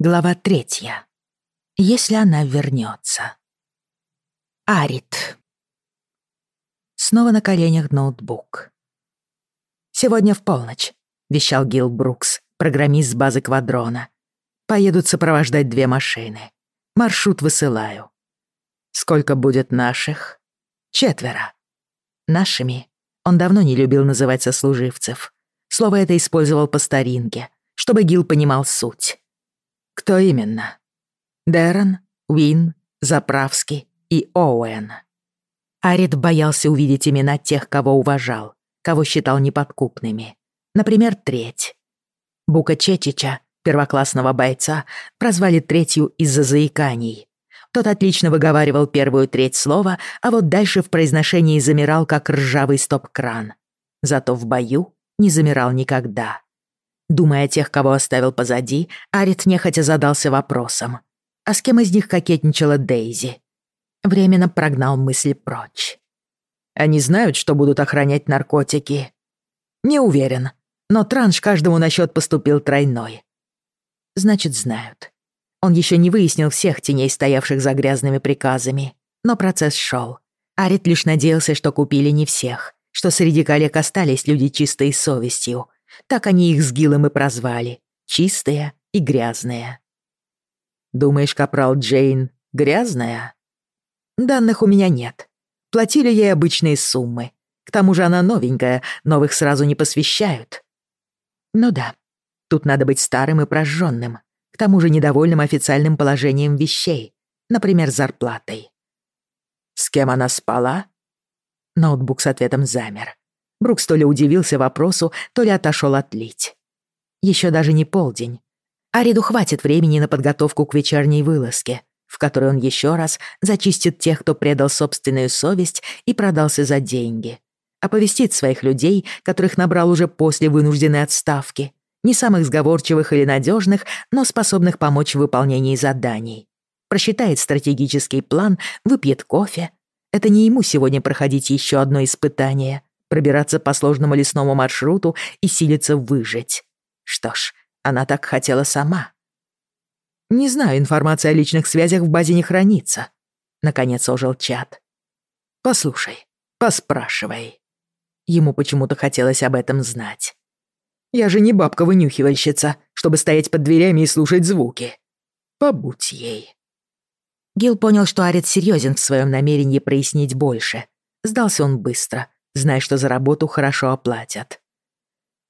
Глава третья. Если она вернется. Арит. Снова на коленях ноутбук. «Сегодня в полночь», — вещал Гил Брукс, программист с базы Квадрона. «Поедут сопровождать две машины. Маршрут высылаю. Сколько будет наших? Четверо. Нашими он давно не любил называть сослуживцев. Слово это использовал по старинке, чтобы Гил понимал суть. Кто именно? Дэрон, Уин, Заправский и Оуэн. Арит боялся увидеть имена тех, кого уважал, кого считал неподкупными. Например, треть. Бука Чечича, первоклассного бойца, прозвали третью из-за заиканий. Тот отлично выговаривал первую треть слова, а вот дальше в произношении замирал, как ржавый стоп-кран. Зато в бою не замирал никогда. Думая о тех, кого оставил позади, Арит нехотя задался вопросом. А с кем из них кокетничала Дейзи? Временно прогнал мысли прочь. Они знают, что будут охранять наркотики? Не уверен, но транш каждому на счет поступил тройной. Значит, знают. Он еще не выяснил всех теней, стоявших за грязными приказами, но процесс шел. Арит лишь надеялся, что купили не всех, что среди коллег остались люди чистой совестью — так они их с Гилом и прозвали. Чистая и грязная. Думаешь, капрал Джейн грязная? Данных у меня нет. Платили ей обычные суммы. К тому же она новенькая, новых сразу не посвящают. Ну да, тут надо быть старым и прожженным, к тому же недовольным официальным положением вещей, например, зарплатой. С кем она спала? Ноутбук с ответом замер. Брукс то ли удивился вопросу, то ли отошел отлить. Еще даже не полдень. Ариду хватит времени на подготовку к вечерней вылазке, в которой он еще раз зачистит тех, кто предал собственную совесть и продался за деньги. Оповестит своих людей, которых набрал уже после вынужденной отставки. Не самых сговорчивых или надежных, но способных помочь в выполнении заданий. Просчитает стратегический план, выпьет кофе. Это не ему сегодня проходить еще одно испытание — пробираться по сложному лесному маршруту и силиться выжить. Что ж, она так хотела сама. «Не знаю, информация о личных связях в базе не хранится», — наконец ожил чат. «Послушай, поспрашивай». Ему почему-то хотелось об этом знать. «Я же не бабка-вынюхивальщица, чтобы стоять под дверями и слушать звуки. Побудь ей». Гил понял, что Арит серьезен в своем намерении прояснить больше. Сдался он быстро, зная, что за работу хорошо оплатят.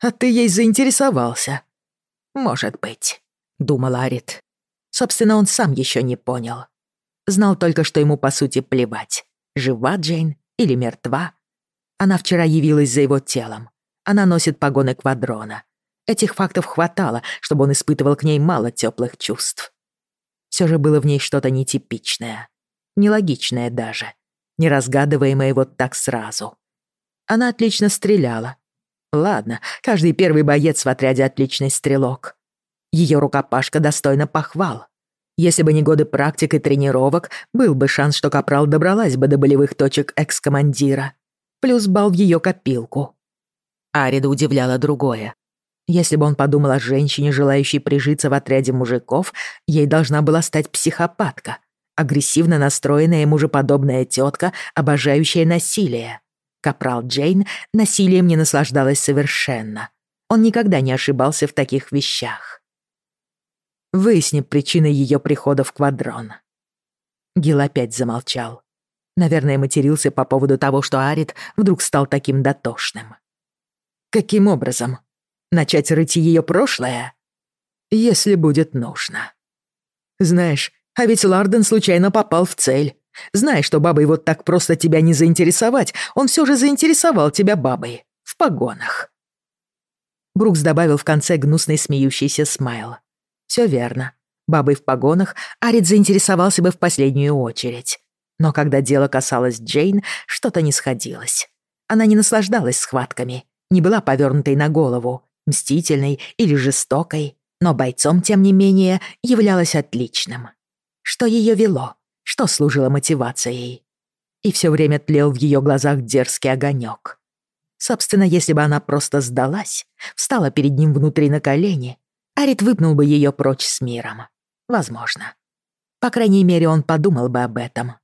«А ты ей заинтересовался?» «Может быть», — думал Арит. Собственно, он сам еще не понял. Знал только, что ему по сути плевать, жива Джейн или мертва. Она вчера явилась за его телом. Она носит погоны квадрона. Этих фактов хватало, чтобы он испытывал к ней мало теплых чувств. Все же было в ней что-то нетипичное, нелогичное даже, неразгадываемое вот так сразу. Она отлично стреляла. Ладно, каждый первый боец в отряде отличный стрелок. Ее рукопашка достойна похвал. Если бы не годы практик и тренировок, был бы шанс, что Капрал добралась бы до болевых точек экс-командира. Плюс бал в ее копилку. Арида удивляла другое. Если бы он подумал о женщине, желающей прижиться в отряде мужиков, ей должна была стать психопатка, агрессивно настроенная мужеподобная тетка, обожающая насилие. Капрал Джейн насилием не наслаждалась совершенно. Он никогда не ошибался в таких вещах. Выясни причины ее прихода в квадрон. Гил опять замолчал. Наверное, матерился по поводу того, что Арит вдруг стал таким дотошным. Каким образом? Начать рыть ее прошлое? Если будет нужно. Знаешь, а ведь Ларден случайно попал в цель. Зная, что бабой вот так просто тебя не заинтересовать, он все же заинтересовал тебя бабой. В погонах. Брукс добавил в конце гнусный смеющийся смайл. Все верно. Бабой в погонах Арит заинтересовался бы в последнюю очередь. Но когда дело касалось Джейн, что-то не сходилось. Она не наслаждалась схватками, не была повернутой на голову, мстительной или жестокой, но бойцом, тем не менее, являлась отличным. Что ее вело? Что служило мотивацией. И все время тлел в ее глазах дерзкий огонек. Собственно, если бы она просто сдалась, встала перед ним внутри на колени, Арит выпнул бы ее прочь с миром. Возможно. По крайней мере, он подумал бы об этом.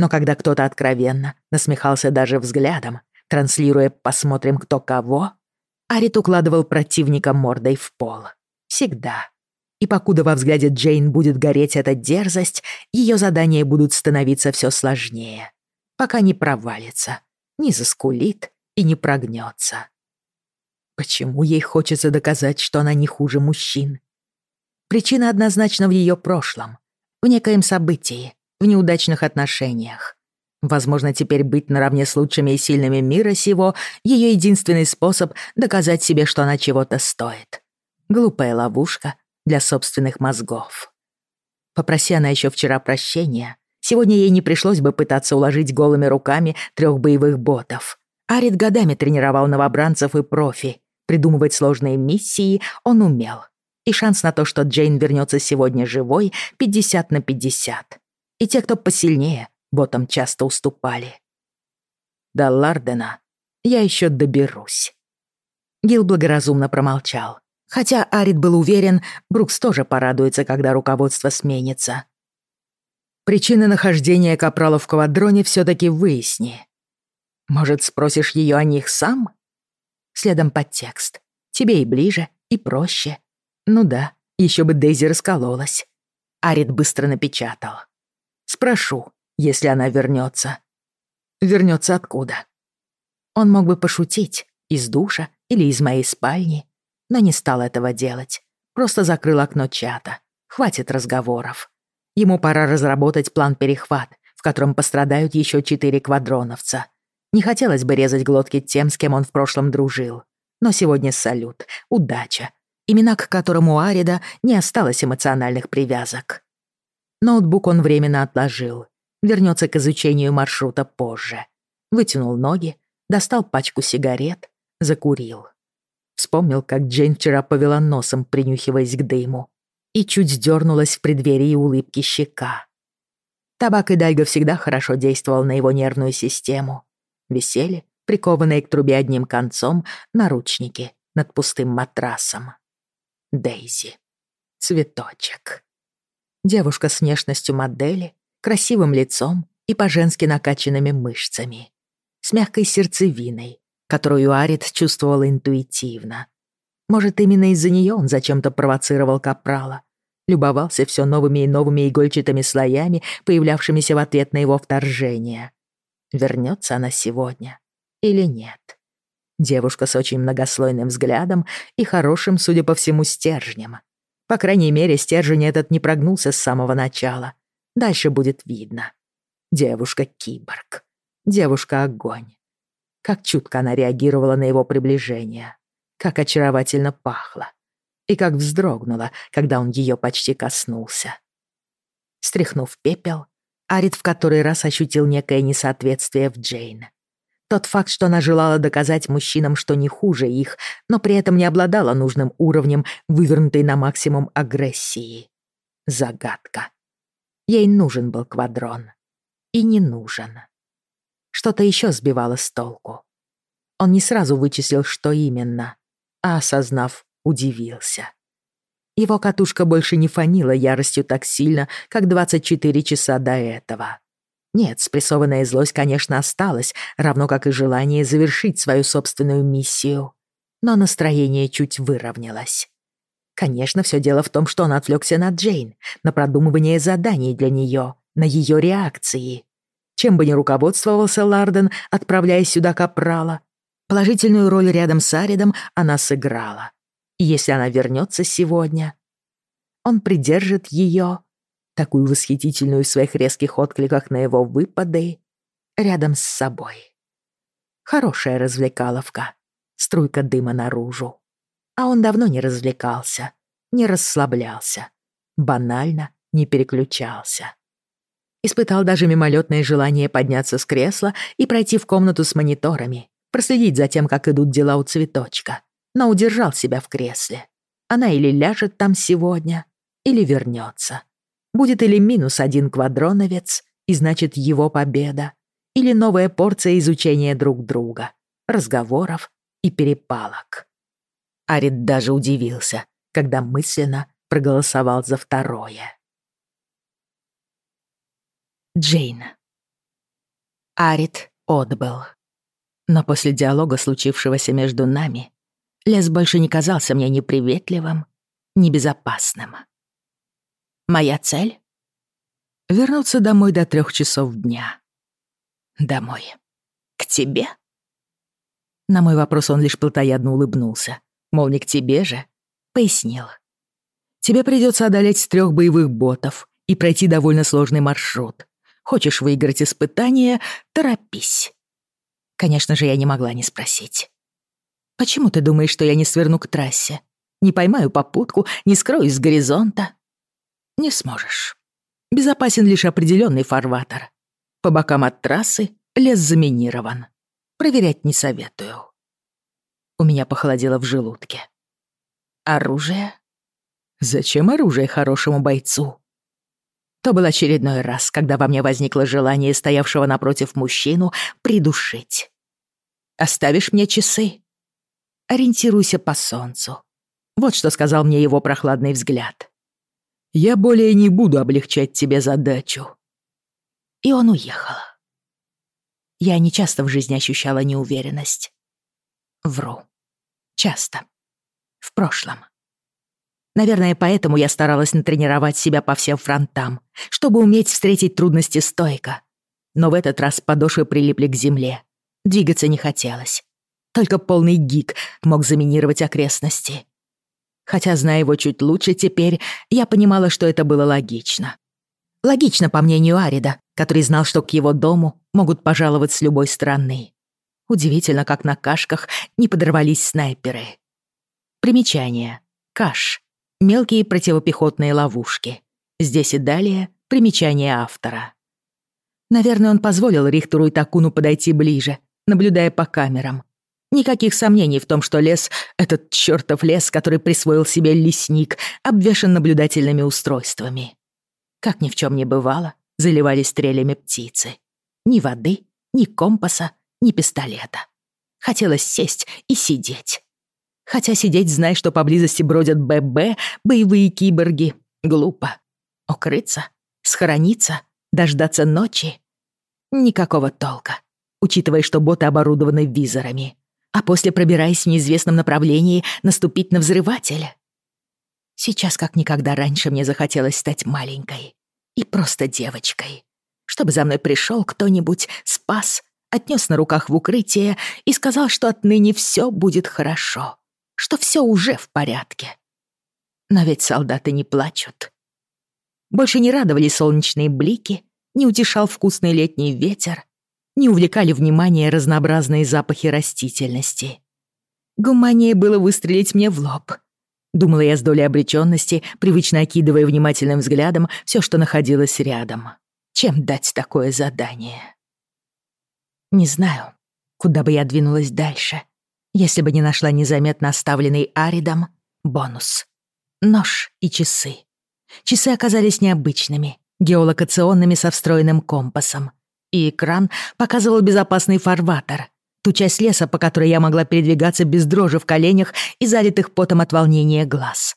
Но когда кто-то откровенно насмехался даже взглядом, транслируя «посмотрим, кто кого», Арит укладывал противника мордой в пол. Всегда. И покуда во взгляде Джейн будет гореть эта дерзость, ее задания будут становиться все сложнее, пока не провалится, не заскулит и не прогнется. Почему ей хочется доказать, что она не хуже мужчин? Причина однозначно в ее прошлом, в некоем событии, в неудачных отношениях. Возможно, теперь быть наравне с лучшими и сильными мира сего — ее единственный способ доказать себе, что она чего-то стоит. Глупая ловушка для собственных мозгов. Попроси она еще вчера прощения, сегодня ей не пришлось бы пытаться уложить голыми руками трех боевых ботов. Арит годами тренировал новобранцев и профи. Придумывать сложные миссии он умел. И шанс на то, что Джейн вернется сегодня живой, 50 на 50. И те, кто посильнее, ботам часто уступали. До Лардена я еще доберусь. Гил благоразумно промолчал. Хотя Арит был уверен, Брукс тоже порадуется, когда руководство сменится. Причины нахождения Капрала в квадроне все-таки выясни. Может, спросишь ее о них сам? Следом подтекст. Тебе и ближе, и проще. Ну да, еще бы Дейзи раскололась. Арит быстро напечатал. Спрошу, если она вернется. Вернется откуда? Он мог бы пошутить из душа или из моей спальни, но не стал этого делать. Просто закрыл окно чата. Хватит разговоров. Ему пора разработать план перехват, в котором пострадают еще четыре квадроновца. Не хотелось бы резать глотки тем, с кем он в прошлом дружил. Но сегодня салют, удача, имена к которому у Арида не осталось эмоциональных привязок. Ноутбук он временно отложил. Вернется к изучению маршрута позже. Вытянул ноги, достал пачку сигарет, закурил. Вспомнил, как Джейн вчера повела носом, принюхиваясь к дыму, и чуть сдернулась в преддверии улыбки щека. Табак и Дайга всегда хорошо действовал на его нервную систему. Висели, прикованные к трубе одним концом, наручники над пустым матрасом. Дейзи. Цветочек. Девушка с внешностью модели, красивым лицом и по-женски накачанными мышцами. С мягкой сердцевиной, которую Арит чувствовал интуитивно. Может, именно из-за нее он зачем-то провоцировал Капрала. Любовался все новыми и новыми игольчатыми слоями, появлявшимися в ответ на его вторжение. Вернется она сегодня или нет? Девушка с очень многослойным взглядом и хорошим, судя по всему, стержнем. По крайней мере, стержень этот не прогнулся с самого начала. Дальше будет видно. Девушка-киборг. Девушка-огонь. Как чутко она реагировала на его приближение. Как очаровательно пахло. И как вздрогнула, когда он ее почти коснулся. Стряхнув пепел, Арит в который раз ощутил некое несоответствие в Джейн. Тот факт, что она желала доказать мужчинам, что не хуже их, но при этом не обладала нужным уровнем вывернутой на максимум агрессии. Загадка. Ей нужен был квадрон. И не нужен. Что-то еще сбивало с толку. Он не сразу вычислил, что именно, а, осознав, удивился. Его катушка больше не фанила яростью так сильно, как 24 часа до этого. Нет, спрессованная злость, конечно, осталась, равно как и желание завершить свою собственную миссию. Но настроение чуть выровнялось. Конечно, все дело в том, что он отвлекся на Джейн, на продумывание заданий для нее, на ее реакции. Чем бы ни руководствовался Ларден, отправляя сюда Капрала, положительную роль рядом с Аридом она сыграла. И если она вернется сегодня, он придержит ее, такую восхитительную в своих резких откликах на его выпады, рядом с собой. Хорошая развлекаловка, струйка дыма наружу. А он давно не развлекался, не расслаблялся, банально не переключался. Испытал даже мимолетное желание подняться с кресла и пройти в комнату с мониторами, проследить за тем, как идут дела у цветочка, но удержал себя в кресле. Она или ляжет там сегодня, или вернется. Будет или минус один квадроновец, и значит его победа, или новая порция изучения друг друга, разговоров и перепалок. Арит даже удивился, когда мысленно проголосовал за второе. Джейн. Арит отбыл. Но после диалога, случившегося между нами, лес больше не казался мне неприветливым, небезопасным. Моя цель — вернуться домой до трех часов дня. Домой. К тебе? На мой вопрос он лишь плотоядно улыбнулся. Мол, не к тебе же. Пояснил. Тебе придется одолеть трех боевых ботов и пройти довольно сложный маршрут. Хочешь выиграть испытание — торопись. Конечно же, я не могла не спросить. Почему ты думаешь, что я не сверну к трассе? Не поймаю попутку, не скроюсь с горизонта? Не сможешь. Безопасен лишь определенный фарватер. По бокам от трассы лес заминирован. Проверять не советую. У меня похолодело в желудке. Оружие? Зачем оружие хорошему бойцу? То был очередной раз, когда во мне возникло желание стоявшего напротив мужчину придушить. «Оставишь мне часы?» «Ориентируйся по солнцу». Вот что сказал мне его прохладный взгляд. «Я более не буду облегчать тебе задачу». И он уехал. Я не часто в жизни ощущала неуверенность. Вру. Часто. В прошлом. Наверное, поэтому я старалась натренировать себя по всем фронтам, чтобы уметь встретить трудности стойко. Но в этот раз подошвы прилипли к земле. Двигаться не хотелось. Только полный гик мог заминировать окрестности. Хотя, зная его чуть лучше теперь, я понимала, что это было логично. Логично, по мнению Арида, который знал, что к его дому могут пожаловать с любой стороны. Удивительно, как на кашках не подорвались снайперы. Примечание. Каш мелкие противопехотные ловушки. Здесь и далее примечание автора. Наверное, он позволил Рихтеру и Такуну подойти ближе, наблюдая по камерам. Никаких сомнений в том, что лес, этот чертов лес, который присвоил себе лесник, обвешан наблюдательными устройствами. Как ни в чем не бывало, заливались стрелями птицы. Ни воды, ни компаса, ни пистолета. Хотелось сесть и сидеть. Хотя сидеть, зная, что поблизости бродят ББ, боевые киборги, глупо. Укрыться, схорониться, дождаться ночи. Никакого толка, учитывая, что боты оборудованы визорами. А после, пробираясь в неизвестном направлении, наступить на взрыватель. Сейчас, как никогда раньше, мне захотелось стать маленькой. И просто девочкой. Чтобы за мной пришел кто-нибудь, спас, отнес на руках в укрытие и сказал, что отныне все будет хорошо что все уже в порядке. Но ведь солдаты не плачут. Больше не радовали солнечные блики, не утешал вкусный летний ветер, не увлекали внимание разнообразные запахи растительности. Гуманнее было выстрелить мне в лоб. Думала я с долей обреченности, привычно окидывая внимательным взглядом все, что находилось рядом. Чем дать такое задание? Не знаю, куда бы я двинулась дальше если бы не нашла незаметно оставленный Аридом бонус. Нож и часы. Часы оказались необычными, геолокационными со встроенным компасом. И экран показывал безопасный фарватер, ту часть леса, по которой я могла передвигаться без дрожи в коленях и залитых потом от волнения глаз.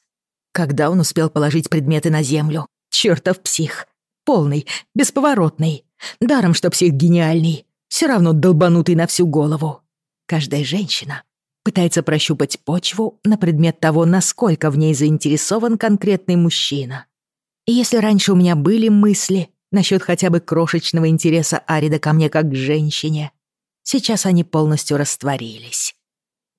Когда он успел положить предметы на землю? Чёртов псих. Полный, бесповоротный. Даром, что псих гениальный. Все равно долбанутый на всю голову. Каждая женщина пытается прощупать почву на предмет того, насколько в ней заинтересован конкретный мужчина. И если раньше у меня были мысли насчет хотя бы крошечного интереса Арида ко мне как к женщине, сейчас они полностью растворились.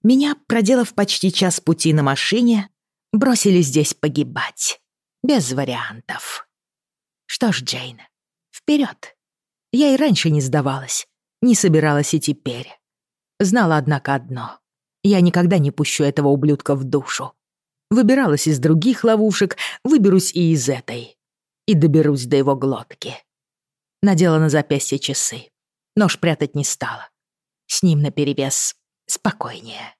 Меня, проделав почти час пути на машине, бросили здесь погибать. Без вариантов. Что ж, Джейн, вперед. Я и раньше не сдавалась, не собиралась и теперь. Знала, однако, одно. Я никогда не пущу этого ублюдка в душу. Выбиралась из других ловушек, выберусь и из этой. И доберусь до его глотки. Надела на запястье часы. Нож прятать не стала. С ним наперевес спокойнее.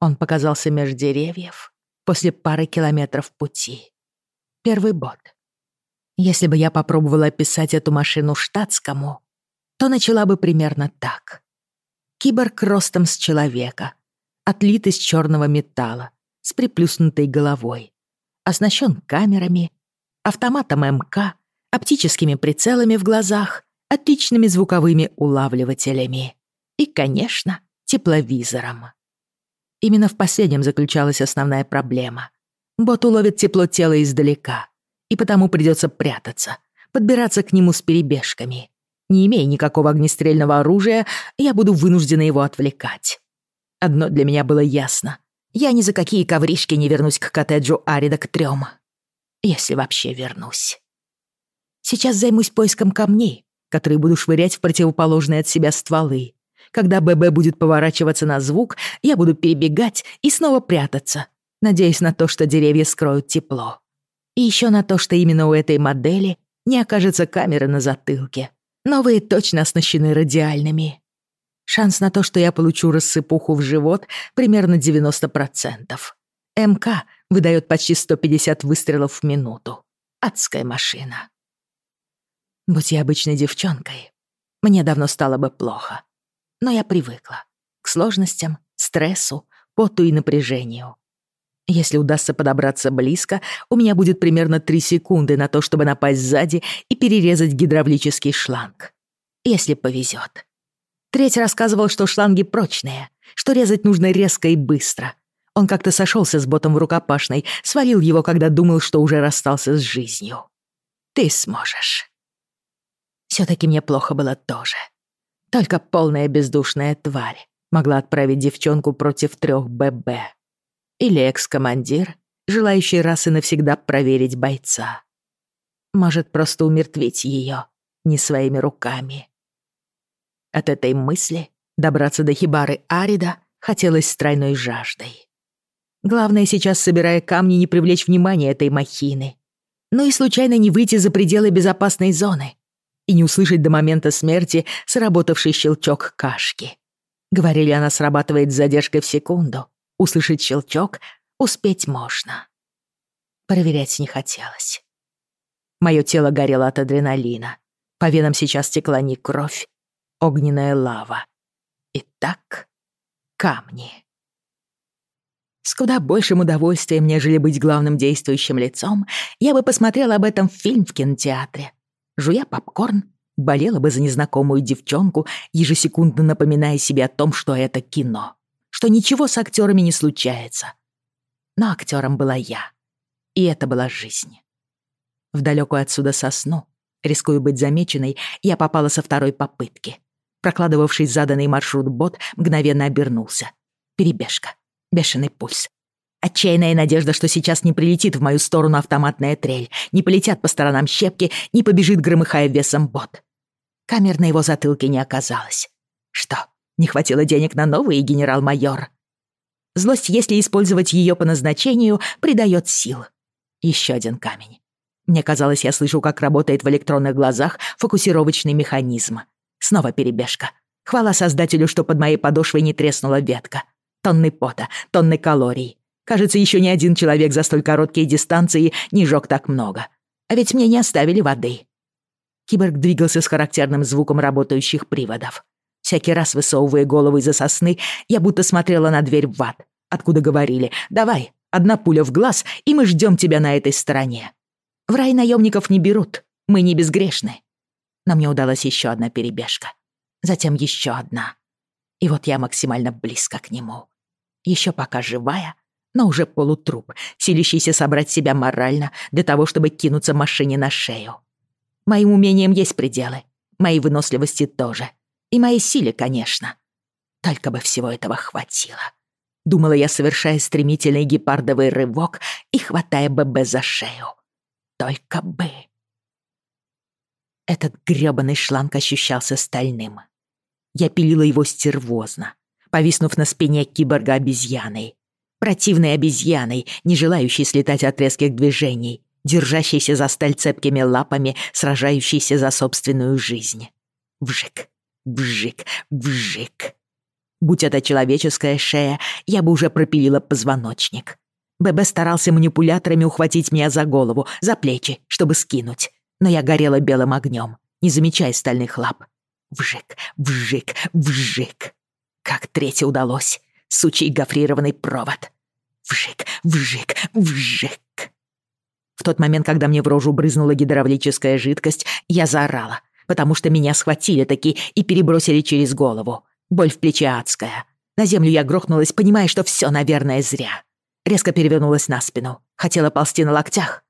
Он показался меж деревьев после пары километров пути. Первый бот. Если бы я попробовала описать эту машину штатскому, то начала бы примерно так. Киборг ростом с человека, отлит из черного металла, с приплюснутой головой, оснащен камерами, автоматом МК, оптическими прицелами в глазах, отличными звуковыми улавливателями и, конечно, тепловизором. Именно в последнем заключалась основная проблема. Бот уловит тепло тела издалека, и потому придется прятаться, подбираться к нему с перебежками. Не имея никакого огнестрельного оружия, я буду вынуждена его отвлекать. Одно для меня было ясно. Я ни за какие ковришки не вернусь к коттеджу Арида к трём. Если вообще вернусь. Сейчас займусь поиском камней, которые буду швырять в противоположные от себя стволы. Когда ББ будет поворачиваться на звук, я буду перебегать и снова прятаться, надеясь на то, что деревья скроют тепло. И еще на то, что именно у этой модели не окажется камеры на затылке. Новые точно оснащены радиальными. Шанс на то, что я получу рассыпуху в живот, примерно 90%. МК выдает почти 150 выстрелов в минуту. Адская машина. Будь я обычной девчонкой, мне давно стало бы плохо. Но я привыкла к сложностям, стрессу, поту и напряжению. Если удастся подобраться близко, у меня будет примерно 3 секунды на то, чтобы напасть сзади и перерезать гидравлический шланг. Если повезет. Треть рассказывал, что шланги прочные, что резать нужно резко и быстро. Он как-то сошелся с ботом в рукопашной, свалил его, когда думал, что уже расстался с жизнью. Ты сможешь. Всё-таки мне плохо было тоже. Только полная бездушная тварь могла отправить девчонку против трёх ББ. Или экс-командир, желающий раз и навсегда проверить бойца. Может, просто умертвить её не своими руками. От этой мысли добраться до хибары Арида хотелось с тройной жаждой. Главное сейчас, собирая камни, не привлечь внимание этой махины. Но и случайно не выйти за пределы безопасной зоны и не услышать до момента смерти сработавший щелчок кашки. Говорили, она срабатывает с задержкой в секунду. Услышать щелчок успеть можно. Проверять не хотелось. Моё тело горело от адреналина. По венам сейчас текла не кровь, огненная лава. Итак, камни. С куда большим удовольствием, нежели быть главным действующим лицом, я бы посмотрел об этом фильм в кинотеатре жуя попкорн, болела бы за незнакомую девчонку, ежесекундно напоминая себе о том, что это кино, что ничего с актерами не случается. Но актером была я, и это была жизнь. В далекую отсюда сосну, рискуя быть замеченной, я попала со второй попытки. Прокладывавший заданный маршрут бот мгновенно обернулся. Перебежка, бешеный пульс, Отчаянная надежда, что сейчас не прилетит в мою сторону автоматная трель, не полетят по сторонам щепки, не побежит, громыхая весом бот. Камер на его затылке не оказалось. Что, не хватило денег на новый генерал-майор? Злость, если использовать ее по назначению, придает сил. Еще один камень. Мне казалось, я слышу, как работает в электронных глазах фокусировочный механизм. Снова перебежка. Хвала создателю, что под моей подошвой не треснула ветка. Тонны пота, тонны калорий. Кажется, еще ни один человек за столь короткие дистанции не жёг так много. А ведь мне не оставили воды. Киборг двигался с характерным звуком работающих приводов. Всякий раз высовывая голову из-за сосны, я будто смотрела на дверь в ад, откуда говорили «Давай, одна пуля в глаз, и мы ждем тебя на этой стороне». В рай наемников не берут, мы не безгрешны. Но мне удалась еще одна перебежка. Затем еще одна. И вот я максимально близко к нему. Еще пока живая, но уже полутруп, силящийся собрать себя морально для того, чтобы кинуться машине на шею. Моим умениям есть пределы, моей выносливости тоже. И моей силе, конечно. Только бы всего этого хватило. Думала я, совершая стремительный гепардовый рывок и хватая ББ за шею. Только бы. Этот грёбаный шланг ощущался стальным. Я пилила его стервозно, повиснув на спине киборга-обезьяной противной обезьяной, не желающей слетать от резких движений, держащейся за сталь цепкими лапами, сражающейся за собственную жизнь. Вжик, вжик, вжик. Будь это человеческая шея, я бы уже пропилила позвоночник. ББ старался манипуляторами ухватить меня за голову, за плечи, чтобы скинуть. Но я горела белым огнем, не замечая стальных лап. Вжик, вжик, вжик. Как третье удалось. Сучий гофрированный провод. Вжик, вжик, вжик. В тот момент, когда мне в рожу брызнула гидравлическая жидкость, я заорала, потому что меня схватили таки и перебросили через голову. Боль в плече адская. На землю я грохнулась, понимая, что все, наверное, зря. Резко перевернулась на спину. Хотела ползти на локтях,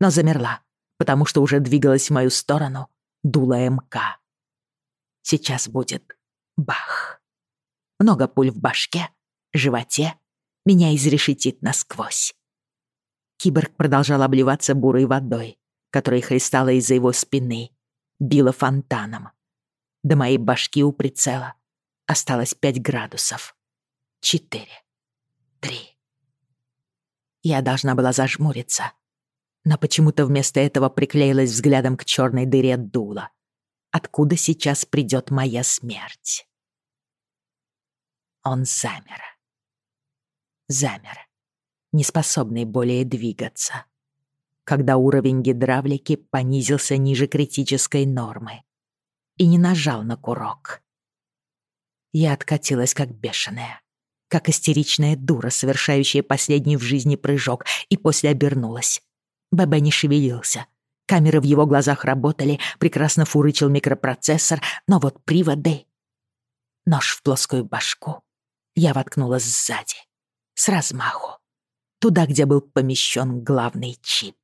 но замерла, потому что уже двигалась в мою сторону дуло МК. Сейчас будет бах. Много пуль в башке, животе, меня изрешетит насквозь. Киборг продолжал обливаться бурой водой, которая хлестала из-за его спины, била фонтаном. До моей башки у прицела осталось пять градусов. Четыре. Три. Я должна была зажмуриться, но почему-то вместо этого приклеилась взглядом к черной дыре дула, откуда сейчас придет моя смерть. Он замер. Замер, неспособный более двигаться, когда уровень гидравлики понизился ниже критической нормы и не нажал на курок. Я откатилась как бешеная, как истеричная дура, совершающая последний в жизни прыжок, и после обернулась. ББ не шевелился. Камеры в его глазах работали, прекрасно фурычил микропроцессор, но вот приводы... Нож в плоскую башку. Я воткнулась сзади, с размаху, туда, где был помещен главный чип.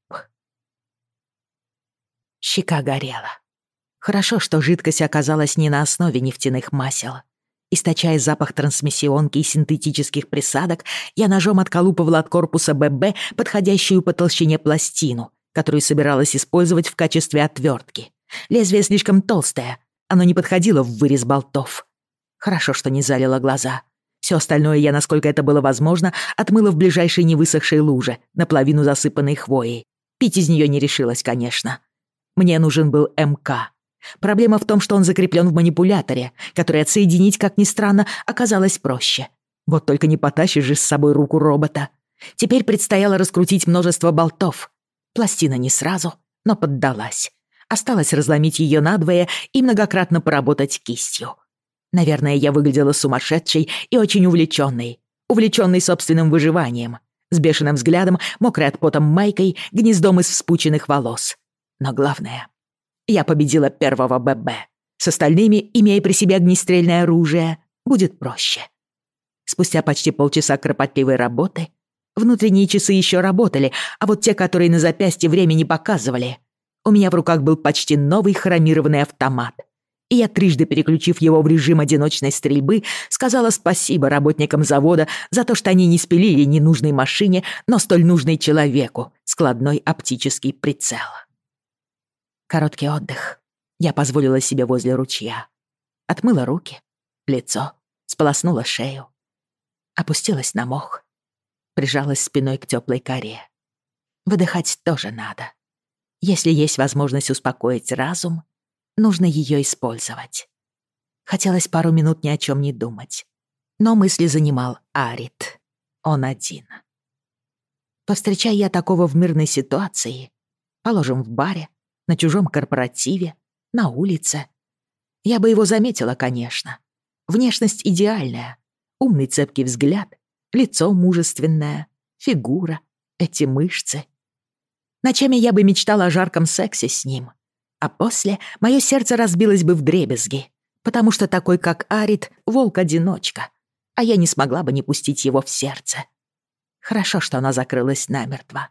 Щека горела. Хорошо, что жидкость оказалась не на основе нефтяных масел. Источая запах трансмиссионки и синтетических присадок, я ножом отколупывала от корпуса ББ подходящую по толщине пластину, которую собиралась использовать в качестве отвертки. Лезвие слишком толстое, оно не подходило в вырез болтов. Хорошо, что не залило глаза. Все остальное я, насколько это было возможно, отмыла в ближайшей невысохшей луже, наполовину засыпанной хвоей. Пить из нее не решилась, конечно. Мне нужен был МК. Проблема в том, что он закреплен в манипуляторе, который отсоединить, как ни странно, оказалось проще. Вот только не потащишь же с собой руку робота. Теперь предстояло раскрутить множество болтов. Пластина не сразу, но поддалась. Осталось разломить ее надвое и многократно поработать кистью. Наверное, я выглядела сумасшедшей и очень увлеченной. Увлеченной собственным выживанием. С бешеным взглядом, мокрой от пота майкой, гнездом из вспученных волос. Но главное, я победила первого ББ. С остальными, имея при себе огнестрельное оружие, будет проще. Спустя почти полчаса кропотливой работы внутренние часы еще работали, а вот те, которые на запястье времени показывали. У меня в руках был почти новый хромированный автомат. И я, трижды переключив его в режим одиночной стрельбы, сказала спасибо работникам завода за то, что они не спилили ненужной машине, но столь нужной человеку складной оптический прицел. Короткий отдых. Я позволила себе возле ручья. Отмыла руки, лицо, сполоснула шею. Опустилась на мох. Прижалась спиной к теплой коре. Выдыхать тоже надо. Если есть возможность успокоить разум, нужно ее использовать. Хотелось пару минут ни о чем не думать. Но мысли занимал Арит. Он один. Повстречая я такого в мирной ситуации, положим, в баре, на чужом корпоративе, на улице. Я бы его заметила, конечно. Внешность идеальная, умный цепкий взгляд, лицо мужественное, фигура, эти мышцы. Ночами я бы мечтала о жарком сексе с ним, а после мое сердце разбилось бы в дребезги, потому что такой, как Арит, волк-одиночка, а я не смогла бы не пустить его в сердце. Хорошо, что она закрылась намертво.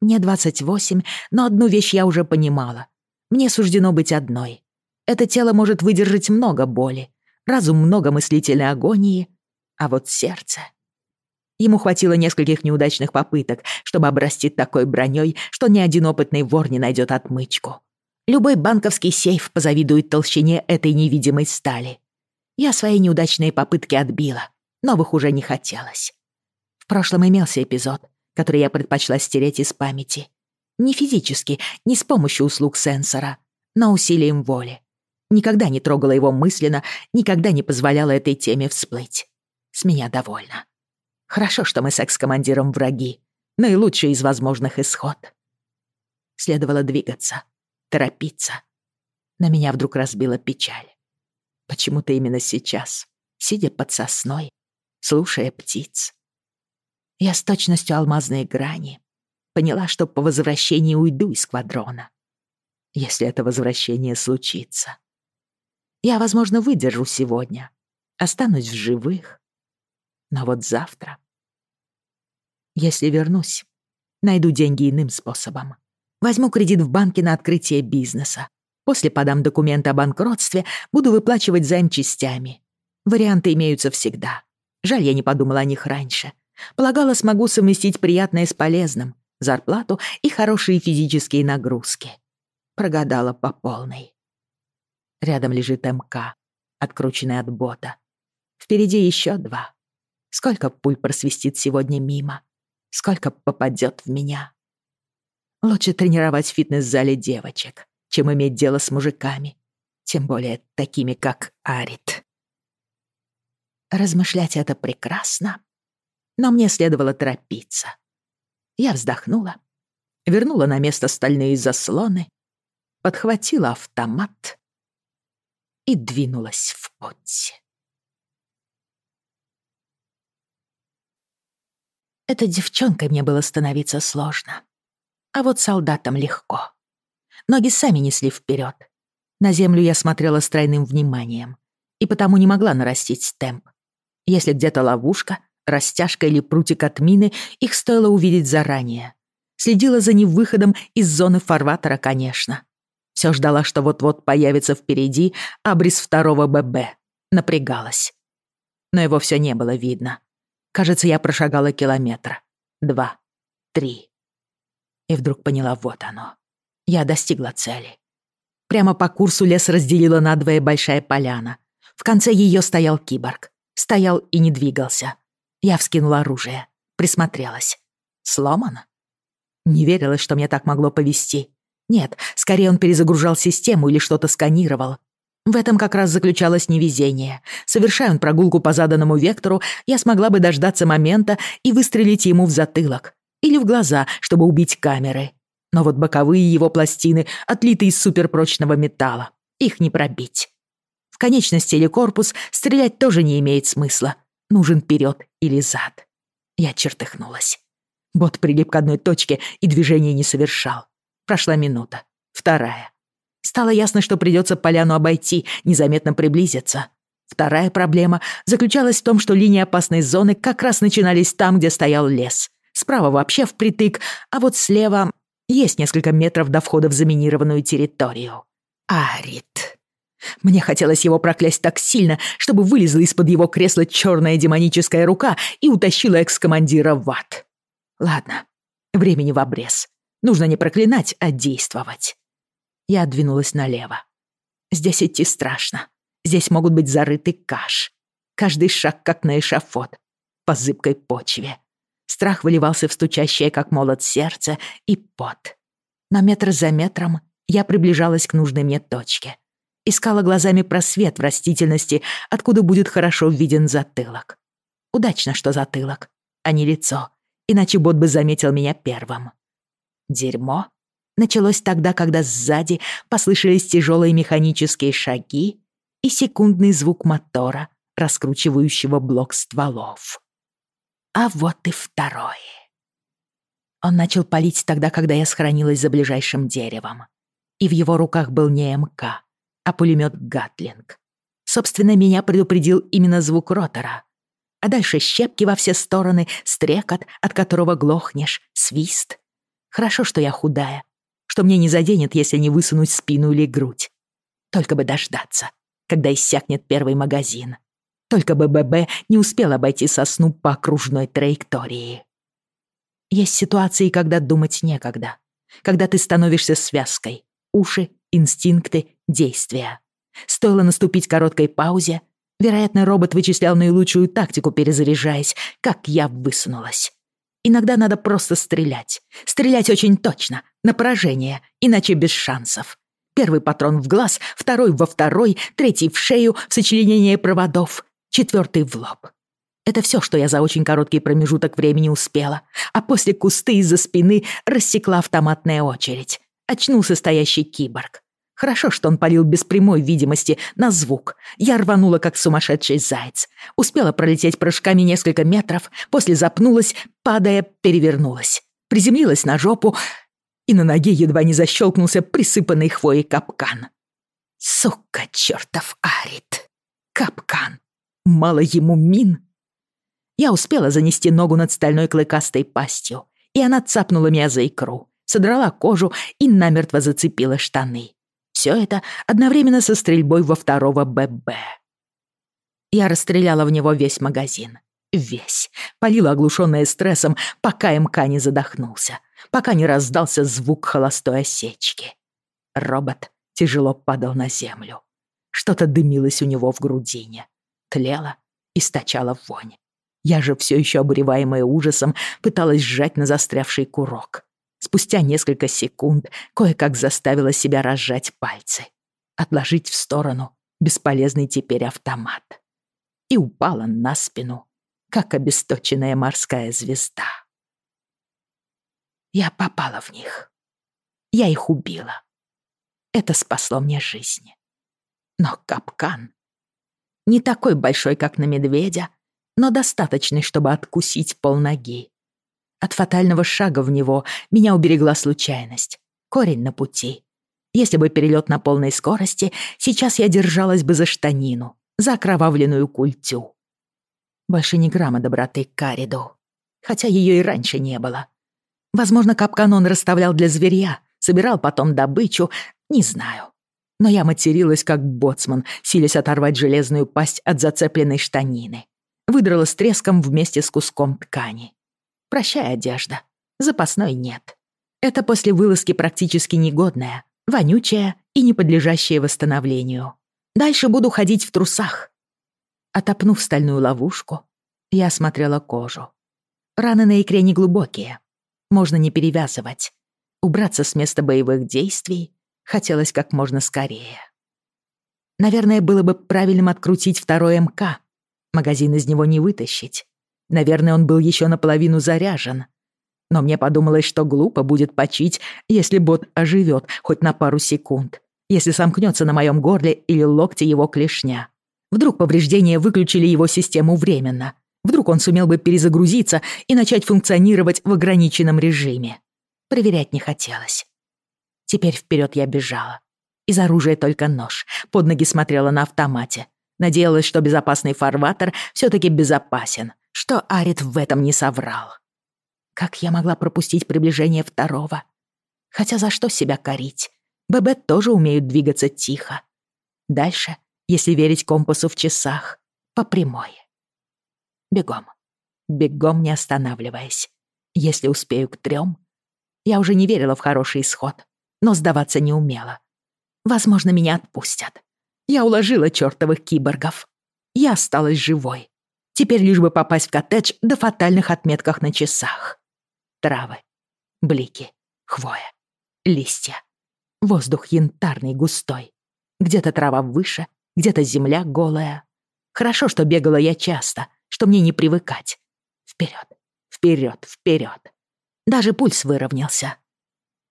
Мне 28, но одну вещь я уже понимала. Мне суждено быть одной. Это тело может выдержать много боли, разум много мыслительной агонии, а вот сердце... Ему хватило нескольких неудачных попыток, чтобы обрасти такой броней, что ни один опытный вор не найдет отмычку. Любой банковский сейф позавидует толщине этой невидимой стали. Я свои неудачные попытки отбила, новых уже не хотелось. В прошлом имелся эпизод, который я предпочла стереть из памяти. Не физически, не с помощью услуг сенсора, но усилием воли. Никогда не трогала его мысленно, никогда не позволяла этой теме всплыть. С меня довольно. Хорошо, что мы с экс-командиром враги. Наилучший из возможных исход. Следовало двигаться, торопиться. На меня вдруг разбила печаль. Почему-то именно сейчас, сидя под сосной, слушая птиц, я с точностью алмазной грани поняла, что по возвращении уйду из квадрона. Если это возвращение случится. Я, возможно, выдержу сегодня, останусь в живых. Но вот завтра... Если вернусь, найду деньги иным способом. Возьму кредит в банке на открытие бизнеса. После подам документы о банкротстве, буду выплачивать займ частями. Варианты имеются всегда. Жаль, я не подумала о них раньше. Полагала, смогу совместить приятное с полезным, зарплату и хорошие физические нагрузки. Прогадала по полной. Рядом лежит МК, открученный от бота. Впереди еще два. Сколько пуль просвистит сегодня мимо? Сколько попадет в меня? Лучше тренировать в фитнес-зале девочек, чем иметь дело с мужиками, тем более такими, как Арит. Размышлять это прекрасно, но мне следовало торопиться. Я вздохнула, вернула на место стальные заслоны, подхватила автомат и двинулась в путь. Этой девчонкой мне было становиться сложно, а вот солдатам легко. Ноги сами несли вперед. На землю я смотрела с тройным вниманием и потому не могла нарастить темп. Если где-то ловушка, растяжка или прутик от мины, их стоило увидеть заранее. Следила за невыходом из зоны фарватера, конечно. Все ждала, что вот-вот появится впереди абрис второго ББ. Напрягалась. Но его все не было видно. Кажется, я прошагала километр. Два. Три. И вдруг поняла, вот оно. Я достигла цели. Прямо по курсу лес разделила надвое большая поляна. В конце ее стоял киборг стоял и не двигался. Я вскинула оружие, присмотрелась. Сломан? Не верилось, что мне так могло повести. Нет, скорее он перезагружал систему или что-то сканировал. В этом как раз заключалось невезение. Совершая он прогулку по заданному вектору, я смогла бы дождаться момента и выстрелить ему в затылок. Или в глаза, чтобы убить камеры. Но вот боковые его пластины отлиты из суперпрочного металла. Их не пробить. В конечности или корпус стрелять тоже не имеет смысла. Нужен вперед или зад. Я чертыхнулась. Бот прилип к одной точке и движения не совершал. Прошла минута. Вторая. Стало ясно, что придется поляну обойти, незаметно приблизиться. Вторая проблема заключалась в том, что линии опасной зоны как раз начинались там, где стоял лес. Справа вообще впритык, а вот слева есть несколько метров до входа в заминированную территорию. Арит. Мне хотелось его проклясть так сильно, чтобы вылезла из-под его кресла черная демоническая рука и утащила экс-командира в ад. Ладно, времени в обрез. Нужно не проклинать, а действовать. Я двинулась налево. Здесь идти страшно. Здесь могут быть зарыты каш. Каждый шаг как на эшафот, по зыбкой почве. Страх выливался в стучащее, как молот, сердце и пот. На метр за метром я приближалась к нужной мне точке — искала глазами просвет в растительности, откуда будет хорошо виден затылок. Удачно, что затылок, а не лицо, иначе бот бы заметил меня первым. Дерьмо началось тогда, когда сзади послышались тяжелые механические шаги и секундный звук мотора, раскручивающего блок стволов. А вот и второе. Он начал палить тогда, когда я схоронилась за ближайшим деревом. И в его руках был не МК, а пулемет Гатлинг. Собственно, меня предупредил именно звук ротора. А дальше щепки во все стороны, стрекот, от которого глохнешь, свист. Хорошо, что я худая, что мне не заденет, если не высунуть спину или грудь. Только бы дождаться, когда иссякнет первый магазин. Только бы ББ не успел обойти сосну по окружной траектории. Есть ситуации, когда думать некогда. Когда ты становишься связкой. Уши, инстинкты, действия. Стоило наступить короткой паузе, вероятно, робот вычислял наилучшую тактику, перезаряжаясь, как я высунулась. Иногда надо просто стрелять. Стрелять очень точно, на поражение, иначе без шансов. Первый патрон в глаз, второй во второй, третий в шею, в сочленение проводов, четвертый в лоб. Это все, что я за очень короткий промежуток времени успела, а после кусты из-за спины рассекла автоматная очередь. Очнулся стоящий киборг. Хорошо, что он палил без прямой видимости на звук. Я рванула, как сумасшедший заяц. Успела пролететь прыжками несколько метров, после запнулась, падая, перевернулась. приземлилась на жопу, и на ноге едва не защелкнулся присыпанный хвоей капкан. Сука, чертов Арит! Капкан! Мало ему мин! Я успела занести ногу над стальной клыкастой пастью, и она цапнула меня за икру, содрала кожу и намертво зацепила штаны. Все это одновременно со стрельбой во второго ББ. Я расстреляла в него весь магазин. Весь. Полила оглушённая стрессом, пока МК не задохнулся, пока не раздался звук холостой осечки. Робот тяжело падал на землю. Что-то дымилось у него в грудине. Тлело, источало вонь. Я же все еще обуреваемая ужасом пыталась сжать на застрявший курок. Спустя несколько секунд кое-как заставила себя разжать пальцы. Отложить в сторону бесполезный теперь автомат. И упала на спину, как обесточенная морская звезда. Я попала в них. Я их убила. Это спасло мне жизнь. Но капкан не такой большой, как на медведя, но достаточный, чтобы откусить полноги. От фатального шага в него меня уберегла случайность. Корень на пути. Если бы перелет на полной скорости, сейчас я держалась бы за штанину, за окровавленную культю. Больше ни грамма доброты к Кариду. Хотя ее и раньше не было. Возможно, капкан он расставлял для зверя, собирал потом добычу, не знаю. Но я материлась, как боцман, силясь оторвать железную пасть от зацепленной штанины выдрала с треском вместе с куском ткани. Прощай, одежда. Запасной нет. Это после вылазки практически негодная, вонючая и не подлежащая восстановлению. Дальше буду ходить в трусах. Отопнув стальную ловушку, я осмотрела кожу. Раны на икре неглубокие. Можно не перевязывать. Убраться с места боевых действий хотелось как можно скорее. Наверное, было бы правильным открутить второй МК, Магазин из него не вытащить. Наверное, он был еще наполовину заряжен. Но мне подумалось, что глупо будет почить, если бот оживет хоть на пару секунд. Если сомкнется на моем горле или локте его клешня. Вдруг повреждения выключили его систему временно. Вдруг он сумел бы перезагрузиться и начать функционировать в ограниченном режиме. Проверять не хотелось. Теперь вперед я бежала. Из оружия только нож. Под ноги смотрела на автомате. Надеялась, что безопасный фарватер все-таки безопасен, что Арит в этом не соврал. Как я могла пропустить приближение второго? Хотя за что себя корить? ББ тоже умеют двигаться тихо. Дальше, если верить компасу в часах, по прямой. Бегом. Бегом, не останавливаясь. Если успею к трем. Я уже не верила в хороший исход, но сдаваться не умела. Возможно, меня отпустят. Я уложила чертовых киборгов. Я осталась живой. Теперь лишь бы попасть в коттедж до фатальных отметках на часах. Травы, блики, хвоя, листья. Воздух янтарный, густой. Где-то трава выше, где-то земля голая. Хорошо, что бегала я часто, что мне не привыкать. Вперед, вперед, вперед. Даже пульс выровнялся.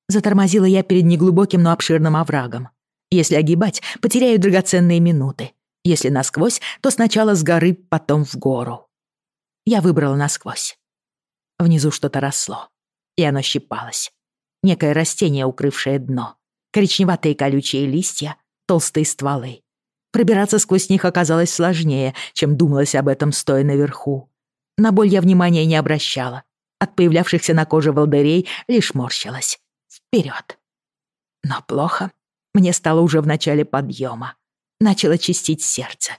Затормозила я перед неглубоким, но обширным оврагом. Если огибать, потеряю драгоценные минуты. Если насквозь, то сначала с горы, потом в гору. Я выбрала насквозь. Внизу что-то росло, и оно щипалось. Некое растение, укрывшее дно. Коричневатые колючие листья, толстые стволы. Пробираться сквозь них оказалось сложнее, чем думалось об этом, стоя наверху. На боль я внимания не обращала. От появлявшихся на коже волдырей лишь морщилась. Вперед. Но плохо мне стало уже в начале подъема. Начало чистить сердце.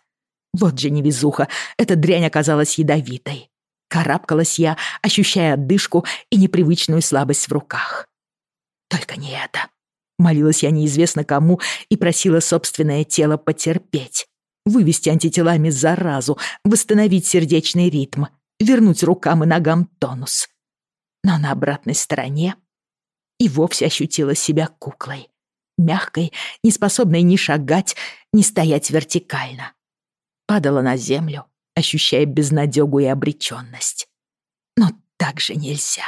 Вот же невезуха, эта дрянь оказалась ядовитой. Карабкалась я, ощущая отдышку и непривычную слабость в руках. Только не это. Молилась я неизвестно кому и просила собственное тело потерпеть. Вывести антителами заразу, восстановить сердечный ритм, вернуть рукам и ногам тонус. Но на обратной стороне и вовсе ощутила себя куклой мягкой, не способной ни шагать, ни стоять вертикально. Падала на землю, ощущая безнадёгу и обречённость. Но так же нельзя.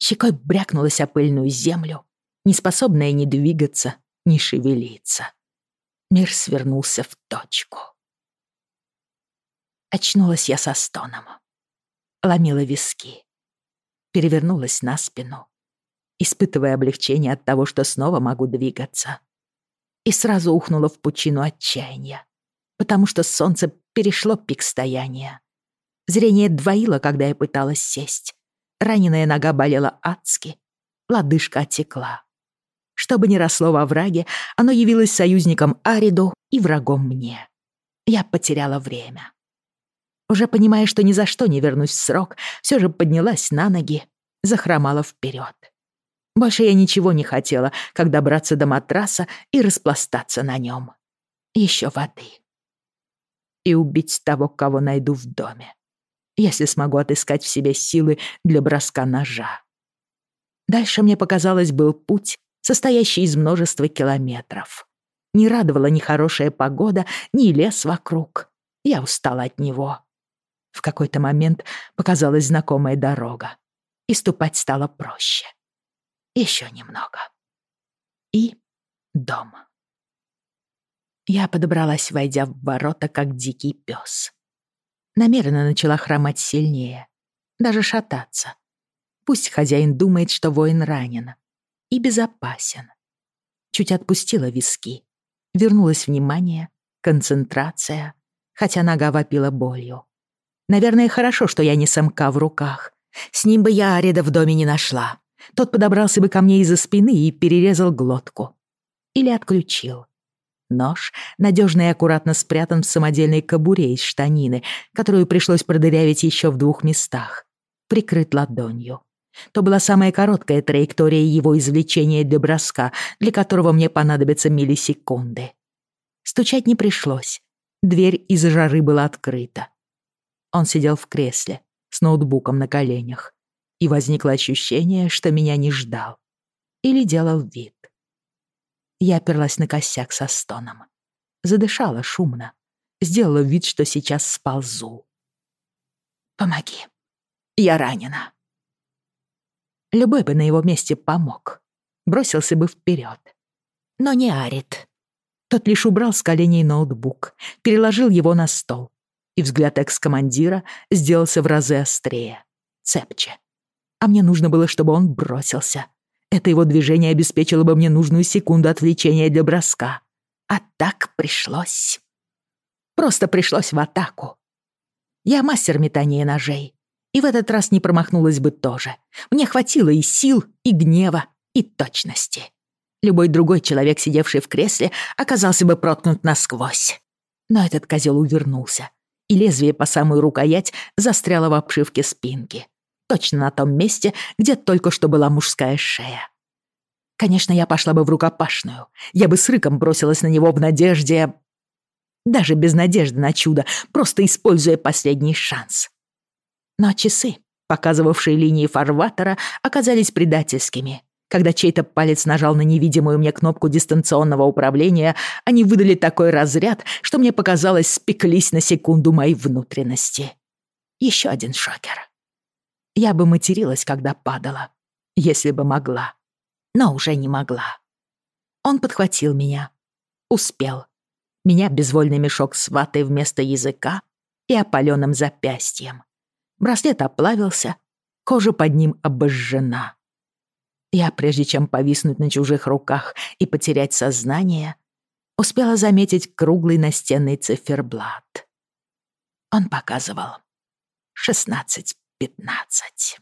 Щекой брякнулась о пыльную землю, не способная ни двигаться, ни шевелиться. Мир свернулся в точку. Очнулась я со стоном. Ломила виски. перевернулась на спину, испытывая облегчение от того, что снова могу двигаться. И сразу ухнула в пучину отчаяния, потому что солнце перешло пик стояния. Зрение двоило, когда я пыталась сесть. Раненая нога болела адски, лодыжка отекла. Что бы ни росло во враге, оно явилось союзником Ариду и врагом мне. Я потеряла время. Уже понимая, что ни за что не вернусь в срок, все же поднялась на ноги, захромала вперед. Больше я ничего не хотела, как добраться до матраса и распластаться на нем. Еще воды. И убить того, кого найду в доме, если смогу отыскать в себе силы для броска ножа. Дальше мне показалось был путь, состоящий из множества километров. Не радовала ни хорошая погода, ни лес вокруг. Я устала от него. В какой-то момент показалась знакомая дорога, и ступать стало проще. Еще немного. И дом. Я подобралась, войдя в ворота, как дикий пес. Намеренно начала хромать сильнее, даже шататься. Пусть хозяин думает, что воин ранен и безопасен. Чуть отпустила виски. Вернулось внимание, концентрация, хотя нога вопила болью. Наверное, хорошо, что я не самка в руках. С ним бы я Ареда в доме не нашла. Тот подобрался бы ко мне из-за спины и перерезал глотку. Или отключил. Нож надежно и аккуратно спрятан в самодельной кобуре из штанины, которую пришлось продырявить еще в двух местах. Прикрыт ладонью. То была самая короткая траектория его извлечения для броска, для которого мне понадобятся миллисекунды. Стучать не пришлось. Дверь из жары была открыта. Он сидел в кресле с ноутбуком на коленях, и возникло ощущение, что меня не ждал. Или делал вид. Я оперлась на косяк со стоном. Задышала шумно. Сделала вид, что сейчас сползу. «Помоги. Я ранена». Любой бы на его месте помог. Бросился бы вперед. Но не Арит. Тот лишь убрал с коленей ноутбук, переложил его на стол и взгляд экс-командира сделался в разы острее, цепче. А мне нужно было, чтобы он бросился. Это его движение обеспечило бы мне нужную секунду отвлечения для броска. А так пришлось. Просто пришлось в атаку. Я мастер метания ножей. И в этот раз не промахнулась бы тоже. Мне хватило и сил, и гнева, и точности. Любой другой человек, сидевший в кресле, оказался бы проткнут насквозь. Но этот козел увернулся, и лезвие по самую рукоять застряло в обшивке спинки. Точно на том месте, где только что была мужская шея. Конечно, я пошла бы в рукопашную. Я бы с рыком бросилась на него в надежде... Даже без надежды на чудо, просто используя последний шанс. Но часы, показывавшие линии фарватера, оказались предательскими. Когда чей-то палец нажал на невидимую мне кнопку дистанционного управления, они выдали такой разряд, что мне показалось, спеклись на секунду мои внутренности. Еще один шокер. Я бы материлась, когда падала, если бы могла, но уже не могла. Он подхватил меня. Успел. Меня безвольный мешок с ватой вместо языка и опаленным запястьем. Браслет оплавился, кожа под ним обожжена. Я, прежде чем повиснуть на чужих руках и потерять сознание, успела заметить круглый настенный циферблат. Он показывал шестнадцать пятнадцать.